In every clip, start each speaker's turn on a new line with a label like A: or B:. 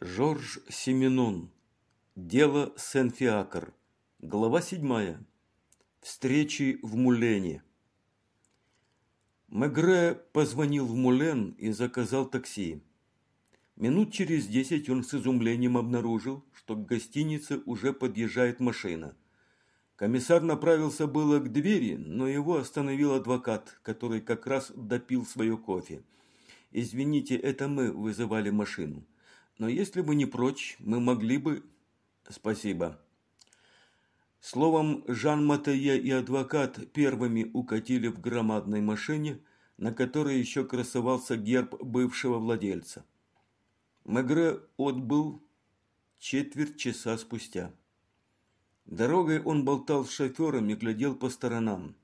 A: Жорж Семенон. Дело Сен-Фиакр. Глава седьмая. Встречи в Мулене. Мегре позвонил в Мулен и заказал такси. Минут через десять он с изумлением обнаружил, что к гостинице уже подъезжает машина. Комиссар направился было к двери, но его остановил адвокат, который как раз допил свое кофе. «Извините, это мы вызывали машину». Но если бы не прочь, мы могли бы... Спасибо. Словом, Жан Матея и адвокат первыми укатили в громадной машине, на которой еще красовался герб бывшего владельца. Мегре отбыл четверть часа спустя. Дорогой он болтал с шофером и глядел по сторонам.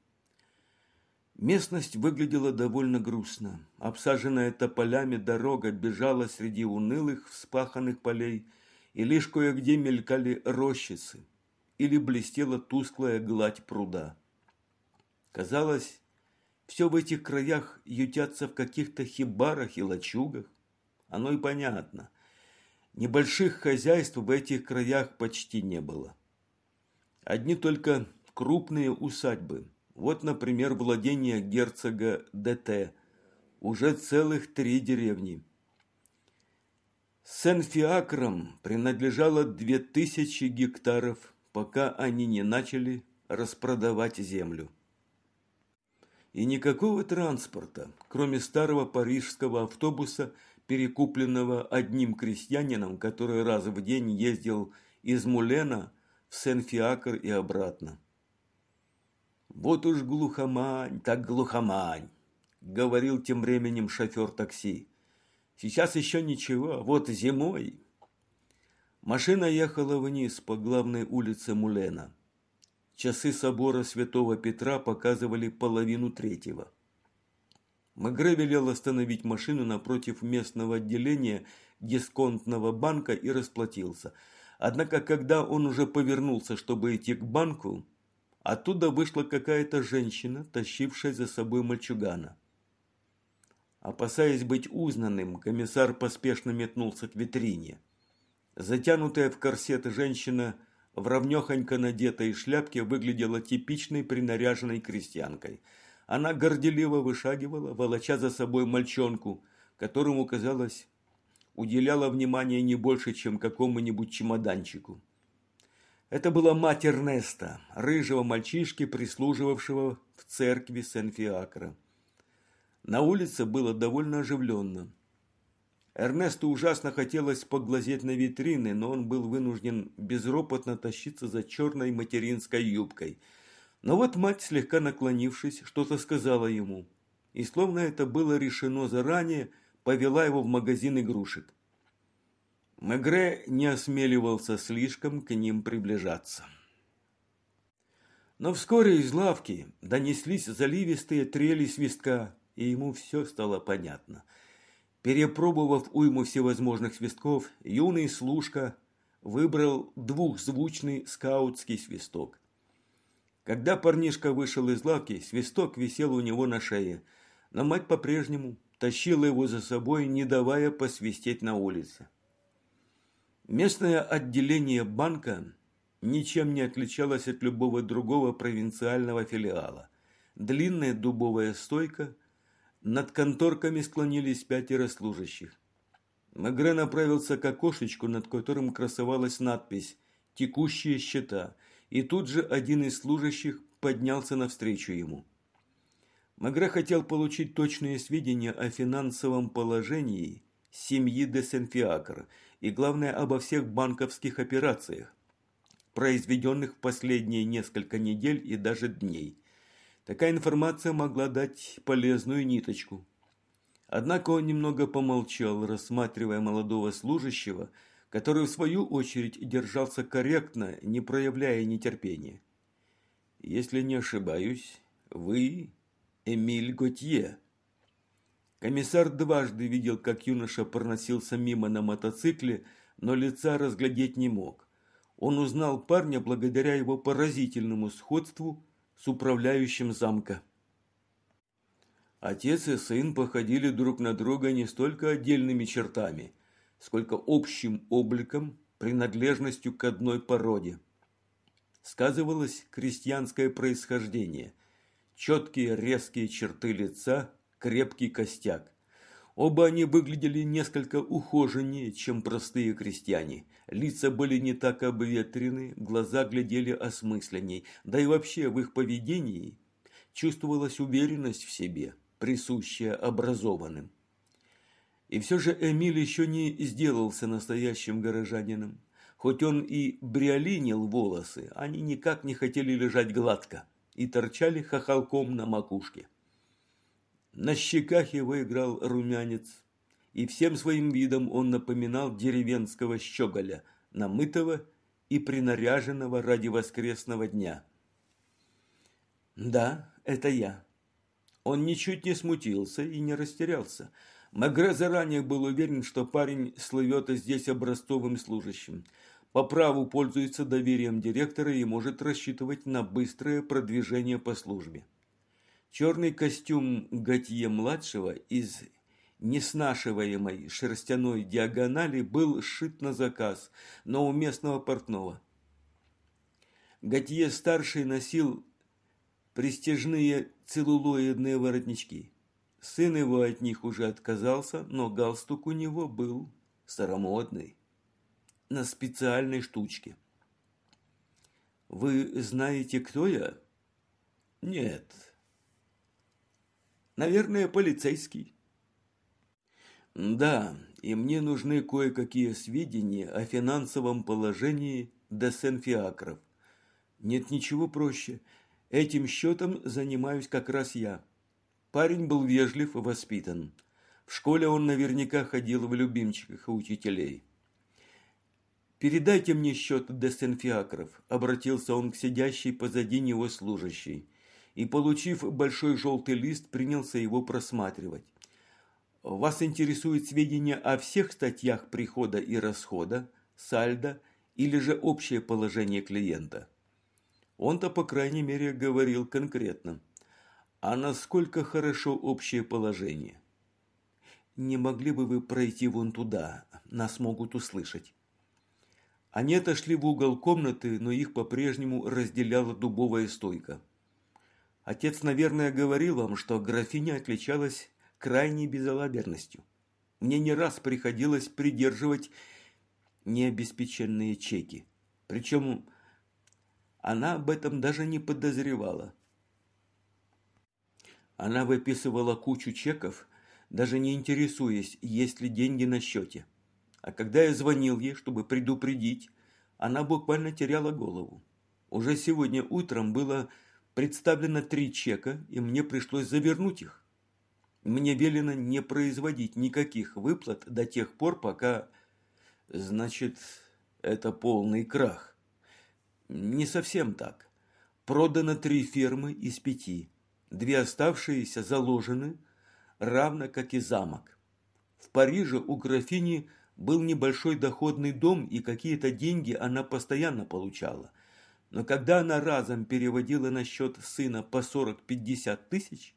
A: Местность выглядела довольно грустно. Обсаженная тополями дорога бежала среди унылых вспаханных полей, и лишь кое-где мелькали рощицы или блестела тусклая гладь пруда. Казалось, все в этих краях ютятся в каких-то хибарах и лачугах. Оно и понятно. Небольших хозяйств в этих краях почти не было. Одни только крупные усадьбы – вот, например, владение герцога ДТ. Уже целых три деревни. Сен-Фиакрам принадлежало две тысячи гектаров, пока они не начали распродавать землю. И никакого транспорта, кроме старого парижского автобуса, перекупленного одним крестьянином, который раз в день ездил из Мулена в Сен-Фиакр и обратно. «Вот уж глухомань, так глухомань», – говорил тем временем шофер такси. «Сейчас еще ничего, вот зимой». Машина ехала вниз по главной улице Мулена. Часы собора Святого Петра показывали половину третьего. Мегре велел остановить машину напротив местного отделения дисконтного банка и расплатился. Однако, когда он уже повернулся, чтобы идти к банку, Оттуда вышла какая-то женщина, тащившая за собой мальчугана. Опасаясь быть узнанным, комиссар поспешно метнулся к витрине. Затянутая в корсет женщина в равнёхонько надетой шляпке выглядела типичной принаряженной крестьянкой. Она горделиво вышагивала, волоча за собой мальчонку, которому, казалось, уделяла внимание не больше, чем какому-нибудь чемоданчику. Это была мать Эрнеста, рыжего мальчишки, прислуживавшего в церкви Сен-Фиакра. На улице было довольно оживленно. Эрнесту ужасно хотелось поглазеть на витрины, но он был вынужден безропотно тащиться за черной материнской юбкой. Но вот мать, слегка наклонившись, что-то сказала ему. И словно это было решено заранее, повела его в магазин игрушек. Мегре не осмеливался слишком к ним приближаться. Но вскоре из лавки донеслись заливистые трели свистка, и ему все стало понятно. Перепробовав уйму всевозможных свистков, юный служка выбрал двухзвучный скаутский свисток. Когда парнишка вышел из лавки, свисток висел у него на шее, но мать по-прежнему тащила его за собой, не давая посвистеть на улице. Местное отделение банка ничем не отличалось от любого другого провинциального филиала. Длинная дубовая стойка, над конторками склонились пятеро служащих. Мегре направился к окошечку, над которым красовалась надпись «Текущие счета», и тут же один из служащих поднялся навстречу ему. Мегре хотел получить точные сведения о финансовом положении семьи де Сенфиакр и, главное, обо всех банковских операциях, произведенных в последние несколько недель и даже дней. Такая информация могла дать полезную ниточку. Однако он немного помолчал, рассматривая молодого служащего, который в свою очередь держался корректно, не проявляя нетерпения. «Если не ошибаюсь, вы Эмиль Готье», Комиссар дважды видел, как юноша проносился мимо на мотоцикле, но лица разглядеть не мог. Он узнал парня благодаря его поразительному сходству с управляющим замка. Отец и сын походили друг на друга не столько отдельными чертами, сколько общим обликом, принадлежностью к одной породе. Сказывалось крестьянское происхождение, четкие резкие черты лица, крепкий костяк. Оба они выглядели несколько ухоженнее, чем простые крестьяне. Лица были не так обветрены, глаза глядели осмысленней, да и вообще в их поведении чувствовалась уверенность в себе, присущая образованным. И все же Эмиль еще не сделался настоящим горожанином. Хоть он и бриолинил волосы, они никак не хотели лежать гладко и торчали хохолком на макушке. На щеках его играл румянец, и всем своим видом он напоминал деревенского щеголя, намытого и принаряженного ради воскресного дня. «Да, это я». Он ничуть не смутился и не растерялся. Магре заранее был уверен, что парень слывет здесь образцовым служащим – по праву пользуется доверием директора и может рассчитывать на быстрое продвижение по службе. Черный костюм Готье-младшего из неснашиваемой шерстяной диагонали был сшит на заказ, но у местного портного. Готье-старший носил престижные целлулоидные воротнички. Сын его от них уже отказался, но галстук у него был старомодный на специальной штучке. Вы знаете, кто я? Нет. Наверное, полицейский. Да, и мне нужны кое-какие сведения о финансовом положении Десенфиакров. Нет ничего проще. Этим счетом занимаюсь как раз я. Парень был вежлив и воспитан. В школе он наверняка ходил в любимчиках учителей. «Передайте мне счет Десенфиакров», – обратился он к сидящей позади него служащей. И, получив большой желтый лист, принялся его просматривать. «Вас интересуют сведения о всех статьях прихода и расхода, сальдо или же общее положение клиента?» Он-то, по крайней мере, говорил конкретно. «А насколько хорошо общее положение?» «Не могли бы вы пройти вон туда? Нас могут услышать». Они отошли в угол комнаты, но их по-прежнему разделяла дубовая стойка. Отец, наверное, говорил вам, что графиня отличалась крайней безалаберностью. Мне не раз приходилось придерживать необеспеченные чеки. Причем она об этом даже не подозревала. Она выписывала кучу чеков, даже не интересуясь, есть ли деньги на счете. А когда я звонил ей, чтобы предупредить, она буквально теряла голову. Уже сегодня утром было представлено три чека, и мне пришлось завернуть их. Мне велено не производить никаких выплат до тех пор, пока... Значит, это полный крах. Не совсем так. Продано три фермы из пяти. Две оставшиеся заложены, равно как и замок. В Париже у графини был небольшой доходный дом, и какие-то деньги она постоянно получала. Но когда она разом переводила на счет сына по 40-50 тысяч,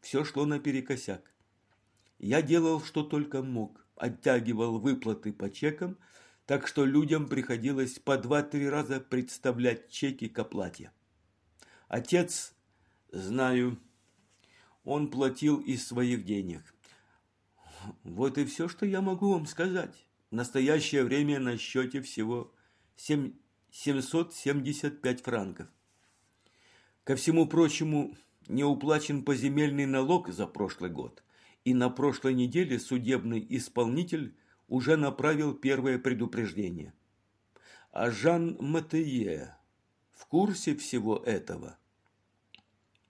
A: все шло наперекосяк. Я делал, что только мог, оттягивал выплаты по чекам, так что людям приходилось по два-три раза представлять чеки к оплате. Отец, знаю, он платил из своих денег. Вот и все, что я могу вам сказать. В настоящее время на счете всего 7, 775 франков. Ко всему прочему, не уплачен поземельный налог за прошлый год, и на прошлой неделе судебный исполнитель уже направил первое предупреждение. А Жан Матее в курсе всего этого?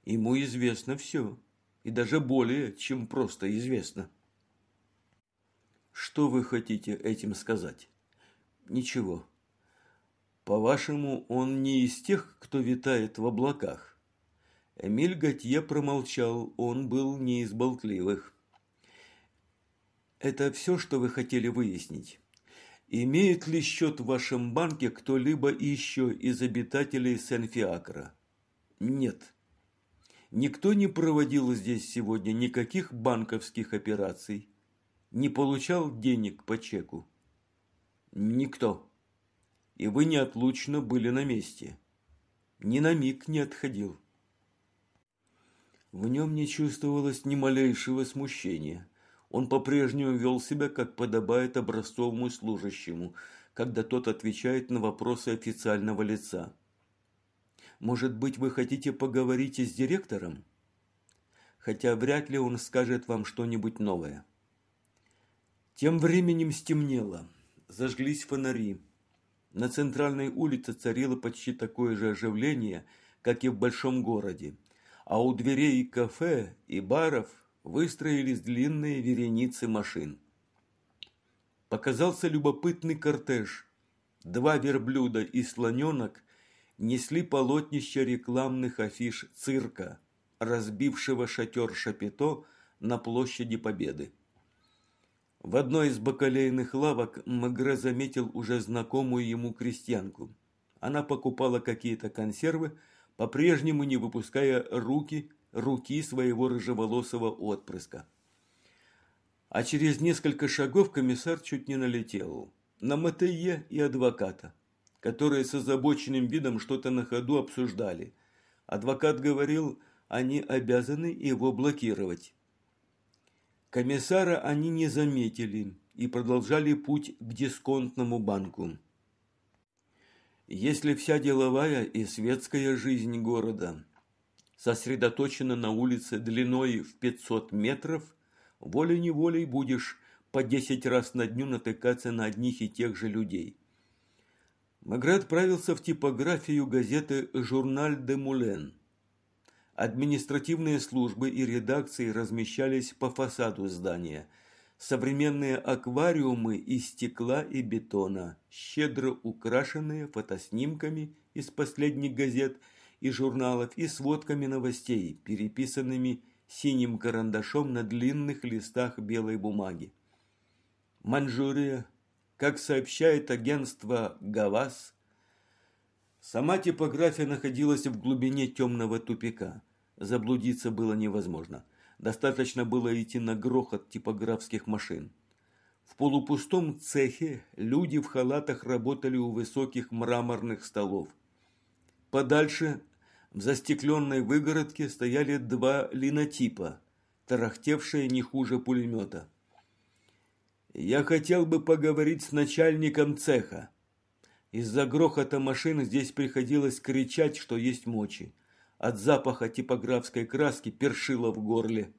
A: Ему известно все, и даже более, чем просто известно. Что вы хотите этим сказать? Ничего. По-вашему, он не из тех, кто витает в облаках? Эмиль Готье промолчал, он был не из болтливых. Это все, что вы хотели выяснить? Имеет ли счет в вашем банке кто-либо еще из обитателей Сен-Фиакра? Нет. Никто не проводил здесь сегодня никаких банковских операций. не получал денег по чеку? Никто. И вы неотлучно были на месте. Ни на миг не отходил. В нем не чувствовалось ни малейшего смущения. Он по-прежнему вел себя, как подобает образцовому служащему, когда тот отвечает на вопросы официального лица. «Может быть, вы хотите поговорить с директором?» Хотя вряд ли он скажет вам что-нибудь новое. Тем временем стемнело. Зажглись фонари. На центральной улице царило почти такое же оживление, как и в большом городе, а у дверей кафе и баров выстроились длинные вереницы машин. Показался любопытный кортеж. Два верблюда и слоненок несли полотнища рекламных афиш цирка, разбившего шатер Шапито на площади Победы. В одной из бакалейных лавок Мегре заметил уже знакомую ему крестьянку. Она покупала какие-то консервы, по-прежнему не выпуская руки, руки своего рыжеволосого отпрыска. А через несколько шагов комиссар чуть не налетел на Матее и адвоката, которые с озабоченным видом что-то на ходу обсуждали. Адвокат говорил, они обязаны его блокировать. Комиссара они не заметили и продолжали путь к дисконтному банку. Если вся деловая и светская жизнь города сосредоточена на улице длиной в 500 метров, волей-неволей будешь по 10 раз на дню натыкаться на одних и тех же людей. Магре отправился в типографию газеты «Журналь де Мулен», Административные службы и редакции размещались по фасаду здания. Современные аквариумы из стекла и бетона, щедро украшенные фотоснимками из последних газет и журналов и сводками новостей, переписанными синим карандашом на длинных листах белой бумаги. Манчжурия, как сообщает агентство «Гавас», Сама типография находилась в глубине темного тупика. Заблудиться было невозможно. Достаточно было идти на грохот типографских машин. В полупустом цехе люди в халатах работали у высоких мраморных столов. Подальше, в застекленной выгородке, стояли два линотипа, тарахтевшие не хуже пулемета. «Я хотел бы поговорить с начальником цеха», из-за грохота машин здесь приходилось кричать, что есть мочи. От запаха типографской краски першило в горле.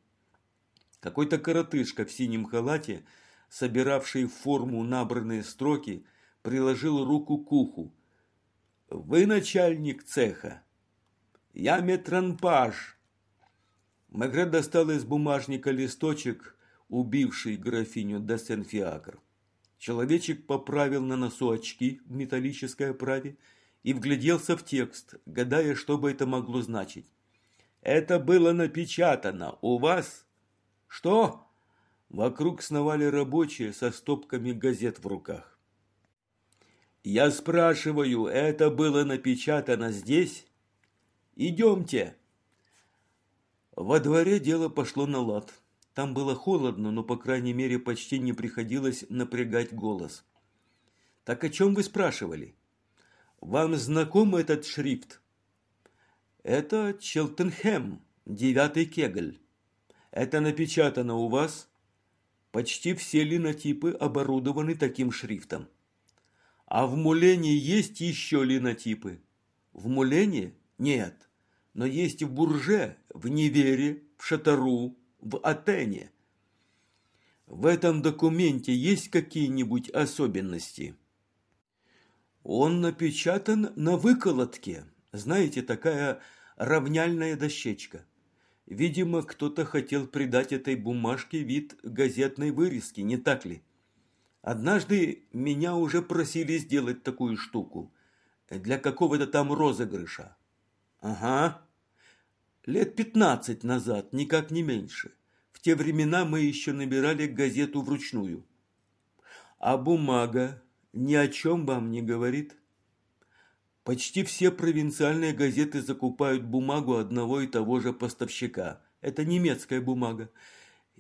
A: Какой-то коротышка в синем халате, собиравший в форму набранные строки, приложил руку к уху. «Вы начальник цеха?» «Я метранпаж». Мегре достал из бумажника листочек, убивший графиню де Сен-Фиакр. Человечек поправил на носу очки в металлической оправе и вгляделся в текст, гадая, что бы это могло значить. «Это было напечатано. У вас?» «Что?» Вокруг сновали рабочие со стопками газет в руках. «Я спрашиваю, это было напечатано здесь?» «Идемте!» Во дворе дело пошло на лад. Там было холодно, но, по крайней мере, почти не приходилось напрягать голос. «Так о чем вы спрашивали? Вам знаком этот шрифт?» «Это Челтенхэм, девятый кегль. Это напечатано у вас?» Почти все линотипы оборудованы таким шрифтом. А в Мулене есть еще линотипы? В Мулене? Нет. Но есть в Бурже, в Невере, в Шатару, в Атене. В этом документе есть какие-нибудь особенности? Он напечатан на выколотке. Знаете, такая равняльная дощечка. Видимо, кто-то хотел придать этой бумажке вид газетной вырезки, не так ли? Однажды меня уже просили сделать такую штуку для какого-то там розыгрыша. Ага, Лет пятнадцать назад, никак не меньше. В те времена мы еще набирали газету вручную. А бумага ни о чем вам не говорит? Почти все провинциальные газеты закупают бумагу одного и того же поставщика. Это немецкая бумага.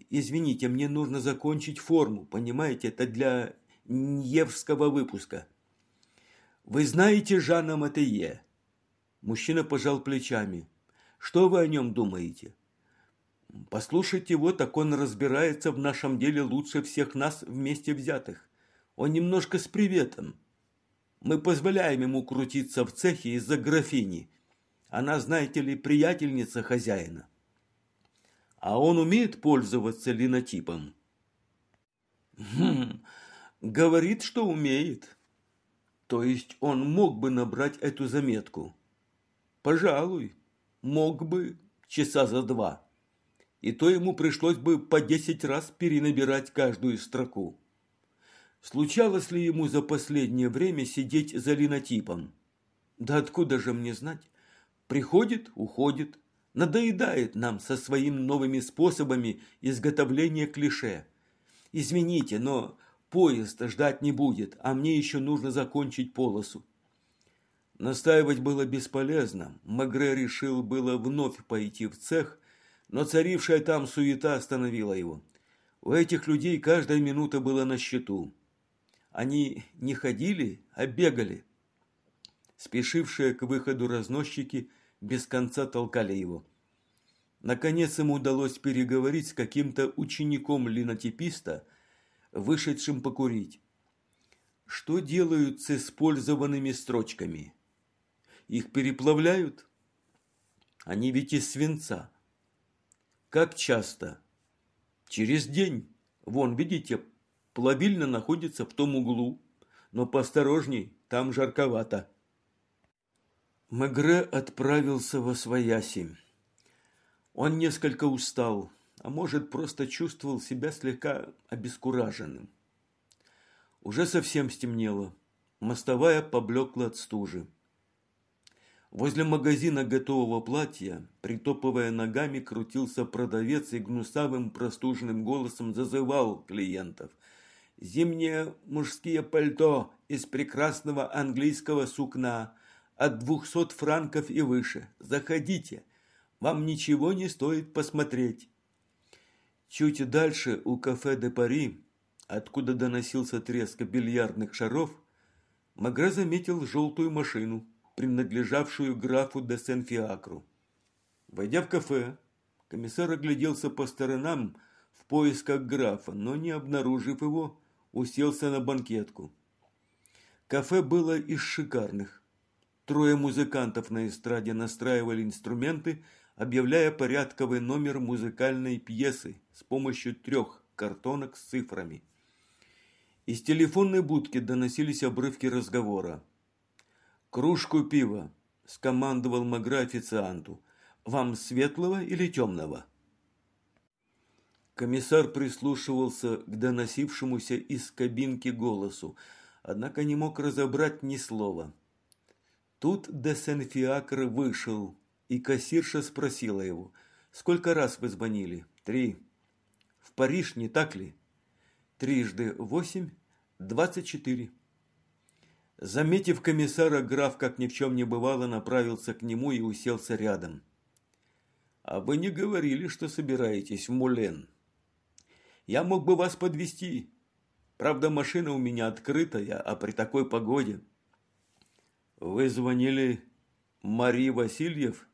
A: Извините, мне нужно закончить форму, понимаете, это для Невского выпуска. Вы знаете Жана Матее? Мужчина пожал плечами. Что вы о нем думаете? Послушайте его, так он разбирается в нашем деле лучше всех нас вместе взятых. Он немножко с приветом. Мы позволяем ему крутиться в цехе из-за графини. Она, знаете ли, приятельница хозяина. А он умеет пользоваться линотипом? Хм, говорит, что умеет. То есть он мог бы набрать эту заметку? Пожалуй, мог бы часа за два и то ему пришлось бы по десять раз перенабирать каждую строку. Случалось ли ему за последнее время сидеть за линотипом? Да откуда же мне знать? Приходит, уходит, надоедает нам со своими новыми способами изготовления клише. Извините, но поезд ждать не будет, а мне еще нужно закончить полосу. Настаивать было бесполезно. Магре решил было вновь пойти в цех, но царившая там суета остановила его. У этих людей каждая минута была на счету. Они не ходили, а бегали. Спешившие к выходу разносчики без конца толкали его. Наконец ему удалось переговорить с каким-то учеником линотиписта, вышедшим покурить. Что делают с использованными строчками? Их переплавляют? Они ведь из свинца. Как часто? Через день. Вон, видите, плавильня находится в том углу. Но поосторожней, там жарковато. Мегре отправился во свояси. Он несколько устал, а может, просто чувствовал себя слегка обескураженным. Уже совсем стемнело. Мостовая поблекла от стужи. Возле магазина готового платья, притопывая ногами, крутился продавец и гнусавым простуженным голосом зазывал клиентов. «Зимние мужские пальто из прекрасного английского сукна от двухсот франков и выше. Заходите, вам ничего не стоит посмотреть». Чуть дальше, у кафе де Пари, откуда доносился треск бильярдных шаров, Магре заметил желтую машину – принадлежавшую графу де Сен-Фиакру. Войдя в кафе, комиссар огляделся по сторонам в поисках графа, но не обнаружив его, уселся на банкетку. Кафе было из шикарных. Трое музыкантов на эстраде настраивали инструменты, объявляя порядковый номер музыкальной пьесы с помощью трех картонок с цифрами. Из телефонной будки доносились обрывки разговора. «Кружку пива», – скомандовал Магра официанту. «Вам светлого или темного?» Комиссар прислушивался к доносившемуся из кабинки голосу, однако не мог разобрать ни слова. Тут де Сен-Фиакр вышел, и кассирша спросила его, «Сколько раз вы звонили?» «Три». «В Париж, не так ли?» «Трижды восемь, двадцать четыре». Заметив комиссара, граф, как ни в чем не бывало, направился к нему и уселся рядом. «А вы не говорили, что собираетесь в Мулен?» «Я мог бы вас подвести. Правда, машина у меня открытая, а при такой погоде...» «Вы звонили Мари Васильев?»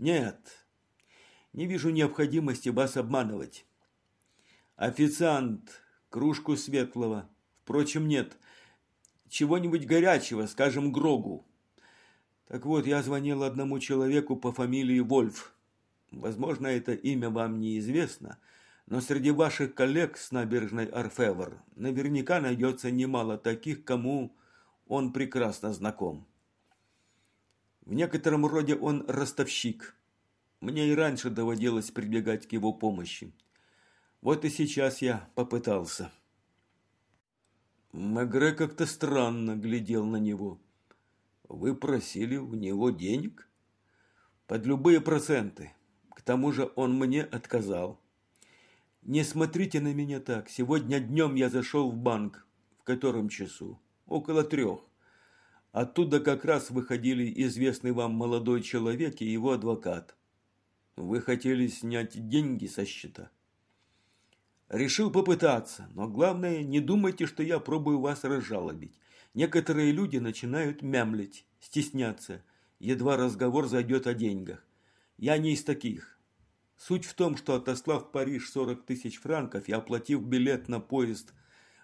A: «Нет, не вижу необходимости вас обманывать. Официант, кружку светлого. Впрочем, нет, чего-нибудь горячего, скажем, Грогу. Так вот, я звонил одному человеку по фамилии Вольф. Возможно, это имя вам неизвестно, но среди ваших коллег с набережной Арфевр наверняка найдется немало таких, кому он прекрасно знаком. В некотором роде он ростовщик. Мне и раньше доводилось прибегать к его помощи. Вот и сейчас я попытался. Мегре как-то странно глядел на него. Вы просили у него денег? Под любые проценты. К тому же он мне отказал. Не смотрите на меня так. Сегодня днем я зашел в банк. В котором часу? Около трех. Оттуда как раз выходили известный вам молодой человек и его адвокат. Вы хотели снять деньги со счета? Решил попытаться, но главное, не думайте, что я пробую вас разжалобить. Некоторые люди начинают мямлить, стесняться, едва разговор зайдет о деньгах. Я не из таких. Суть в том, что отослав в Париж 40 тысяч франков и оплатив билет на поезд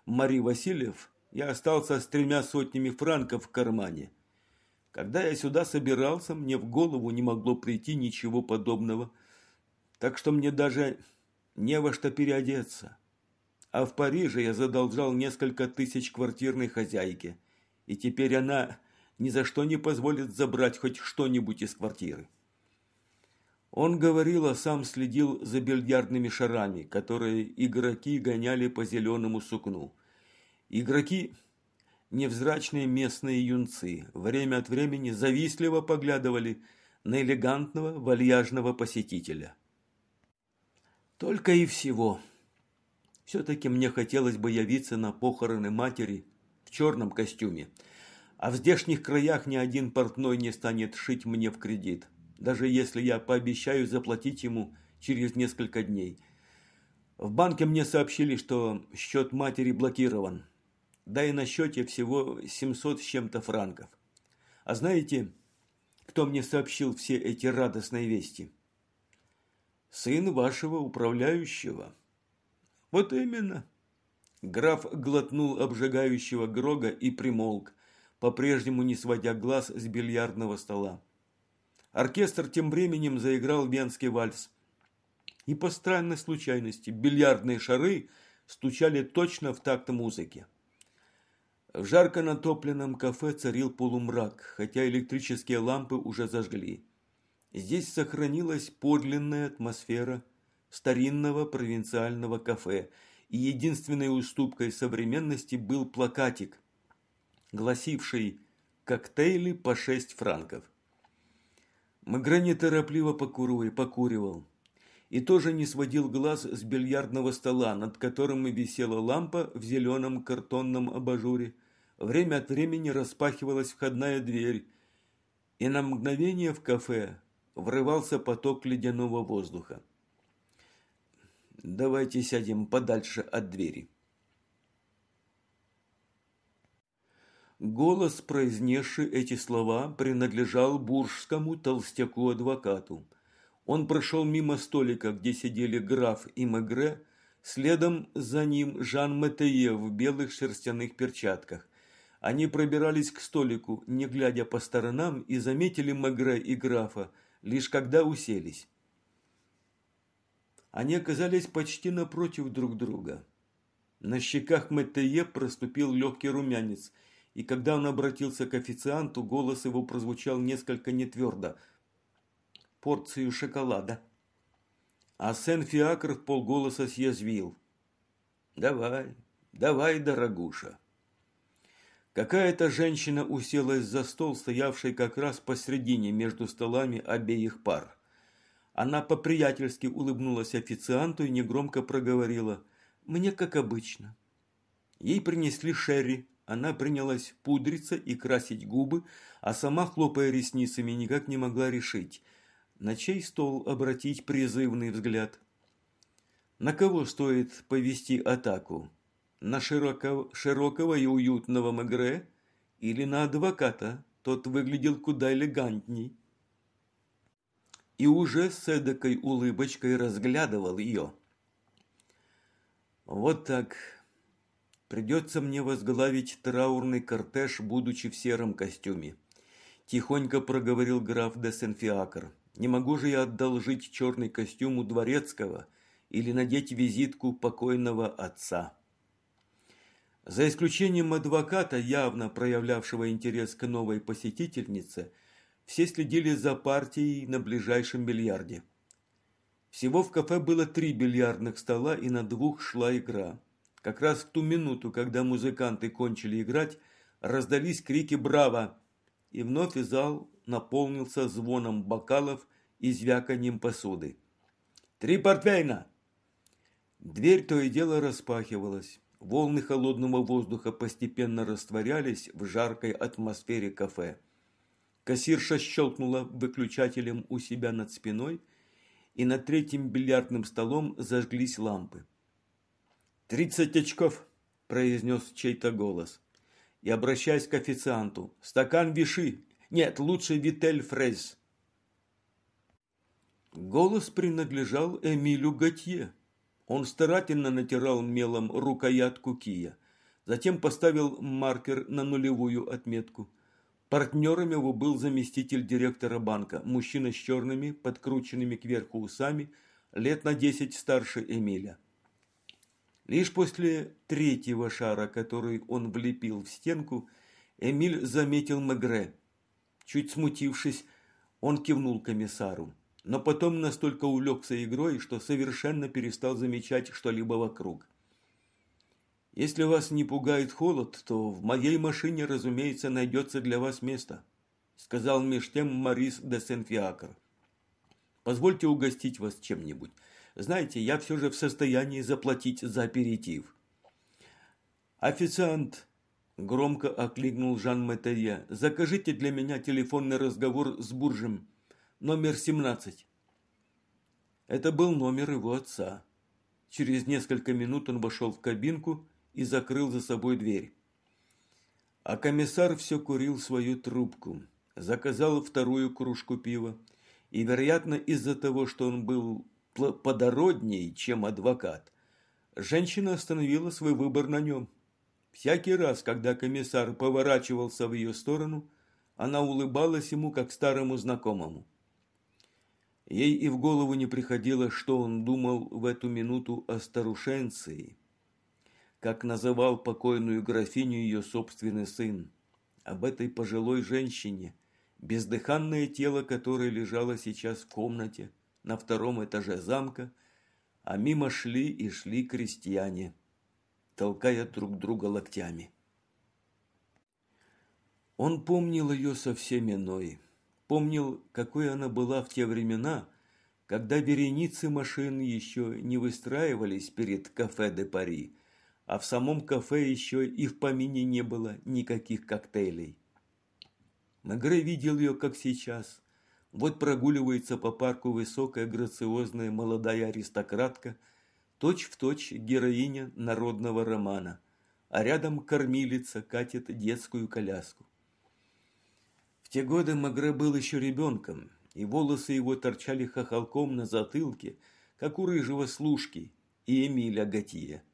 A: Мари Васильев, я остался с тремя сотнями франков в кармане. Когда я сюда собирался, мне в голову не могло прийти ничего подобного, так что мне даже не во что переодеться. А в Париже я задолжал несколько тысяч квартирной хозяйке, и теперь она ни за что не позволит забрать хоть что-нибудь из квартиры. Он говорил, а сам следил за бильярдными шарами, которые игроки гоняли по зеленому сукну. Игроки – невзрачные местные юнцы, время от времени завистливо поглядывали на элегантного вальяжного посетителя. Только и всего. Все-таки мне хотелось бы явиться на похороны матери в черном костюме, а в здешних краях ни один портной не станет шить мне в кредит даже если я пообещаю заплатить ему через несколько дней. В банке мне сообщили, что счет матери блокирован. Да и на счете всего 700 с чем-то франков. А знаете, кто мне сообщил все эти радостные вести? Сын вашего управляющего. Вот именно. Граф глотнул обжигающего Грога и примолк, по-прежнему не сводя глаз с бильярдного стола. Оркестр тем временем заиграл венский вальс. И по странной случайности бильярдные шары стучали точно в такт музыки. В жарко натопленном кафе царил полумрак, хотя электрические лампы уже зажгли. Здесь сохранилась подлинная атмосфера старинного провинциального кафе, и единственной уступкой современности был плакатик, гласивший «Коктейли по 6 франков». Магра неторопливо покуривал, покуривал и тоже не сводил глаз с бильярдного стола, над которым и висела лампа в зеленом картонном абажуре. Время от времени распахивалась входная дверь, и на мгновение в кафе врывался поток ледяного воздуха. «Давайте сядем подальше от двери», Голос, произнесший эти слова, принадлежал буржскому толстяку-адвокату. Он прошел мимо столика, где сидели граф и Мегре, следом за ним Жан Метее в белых шерстяных перчатках. Они пробирались к столику, не глядя по сторонам, и заметили Мегре и графа, лишь когда уселись. Они оказались почти напротив друг друга. На щеках Метее проступил легкий румянец – и когда он обратился к официанту, голос его прозвучал несколько нетвердо. «Порцию шоколада». А Сен-Фиакр в полголоса съязвил. «Давай, давай, дорогуша». Какая-то женщина уселась за стол, стоявший как раз посредине между столами обеих пар. Она по-приятельски улыбнулась официанту и негромко проговорила «Мне как обычно». Ей принесли шерри, она принялась пудриться и красить губы, а сама, хлопая ресницами, никак не могла решить, на чей стол обратить призывный взгляд. На кого стоит повести атаку? На широкого, широкого и уютного Мегре или на адвоката? Тот выглядел куда элегантней. И уже с эдакой улыбочкой разглядывал ее. Вот так Придется мне возглавить траурный кортеж, будучи в сером костюме. Тихонько проговорил граф де Сенфиакр. Не могу же я одолжить черный костюм у дворецкого или надеть визитку покойного отца. За исключением адвоката, явно проявлявшего интерес к новой посетительнице, все следили за партией на ближайшем бильярде. Всего в кафе было три бильярдных стола и на двух шла игра. Как раз в ту минуту, когда музыканты кончили играть, раздались крики «Браво!» и вновь зал наполнился звоном бокалов и звяканием посуды. «Три портвейна!» Дверь то и дело распахивалась. Волны холодного воздуха постепенно растворялись в жаркой атмосфере кафе. Кассирша щелкнула выключателем у себя над спиной, и над третьим бильярдным столом зажглись лампы. «Тридцать очков», – произнес чей-то голос. И, обращаясь к официанту, «Стакан виши! Нет, лучше витель фрез!» Голос принадлежал Эмилю Готье. Он старательно натирал мелом рукоятку кия. Затем поставил маркер на нулевую отметку. Партнером его был заместитель директора банка, мужчина с черными, подкрученными кверху усами, лет на десять старше Эмиля. Лишь после третьего шара, который он влепил в стенку, Эмиль заметил Мегре. Чуть смутившись, он кивнул комиссару, но потом настолько увлекся игрой, что совершенно перестал замечать что-либо вокруг. Если вас не пугает холод, то в моей машине, разумеется, найдется для вас место, сказал меж тем Марис де Сен-Фиакр. Позвольте угостить вас чем-нибудь. Знаете, я все же в состоянии заплатить за аперитив. Официант, громко окликнул Жан Метерье, закажите для меня телефонный разговор с Буржем, номер 17. Это был номер его отца. Через несколько минут он вошел в кабинку и закрыл за собой дверь. А комиссар все курил свою трубку, заказал вторую кружку пива, и, вероятно, из-за того, что он был подородней, чем адвокат, женщина остановила свой выбор на нем. Всякий раз, когда комиссар поворачивался в ее сторону, она улыбалась ему, как старому знакомому. Ей и в голову не приходило, что он думал в эту минуту о старушенции – как называл покойную графиню ее собственный сын, об этой пожилой женщине, бездыханное тело которой лежало сейчас в комнате на втором этаже замка, а мимо шли и шли крестьяне, толкая друг друга локтями. Он помнил ее совсем иной, помнил, какой она была в те времена, когда вереницы машин еще не выстраивались перед кафе де Пари, а в самом кафе еще и в помине не было никаких коктейлей. Мегре видел ее, как сейчас. Вот прогуливается по парку высокая, грациозная молодая аристократка, точь-в-точь точь героиня народного романа, а рядом кормилица катит детскую коляску. В те годы Магре был еще ребенком, и волосы его торчали хохолком на затылке, как у рыжего служки и Эмиля Готье.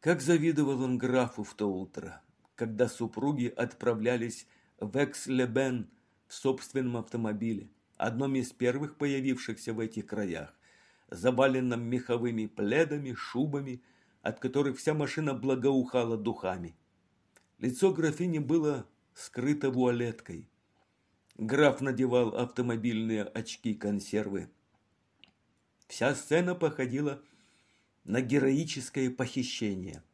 A: Как завидовал он графу в то утро, когда супруги отправлялись в Экс-Лебен в собственном автомобиле, одном из первых появившихся в этих краях, забаленном меховыми пледами, шубами, от которых вся машина благоухала духами. Лицо графини было скрыто вуалеткой. Граф надевал автомобильные очки-консервы. Вся сцена походила на героическое похищение.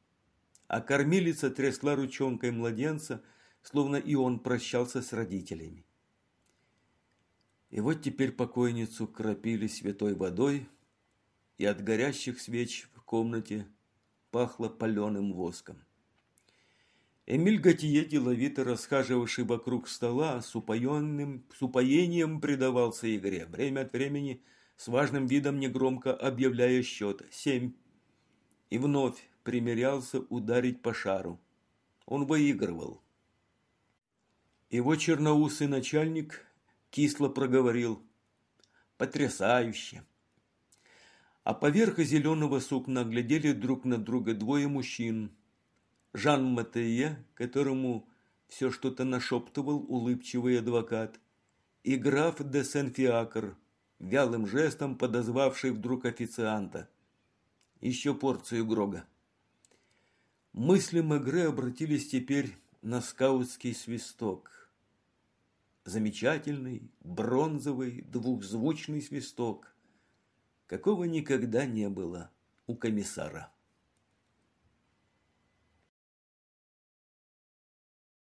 A: А кормилица трясла ручонкой младенца, словно и он прощался с родителями. И вот теперь покойницу кропили святой водой, и от горящих свеч в комнате пахло паленым воском. Эмиль Готье, деловито расхаживавший вокруг стола, с, упоенным, с упоением предавался игре, время от времени с важным видом негромко объявляя счет – семь и вновь примерялся ударить по шару. Он выигрывал. Его черноусый начальник кисло проговорил «Потрясающе!» А поверх зеленого сукна глядели друг на друга двое мужчин. Жан Матея, которому все что-то нашептывал улыбчивый адвокат, и граф де Сен-Фиакр, вялым жестом подозвавший вдруг официанта еще порцию Грога. Мысли Мегре обратились теперь на скаутский свисток. Замечательный, бронзовый, двухзвучный свисток, какого никогда не было у комиссара.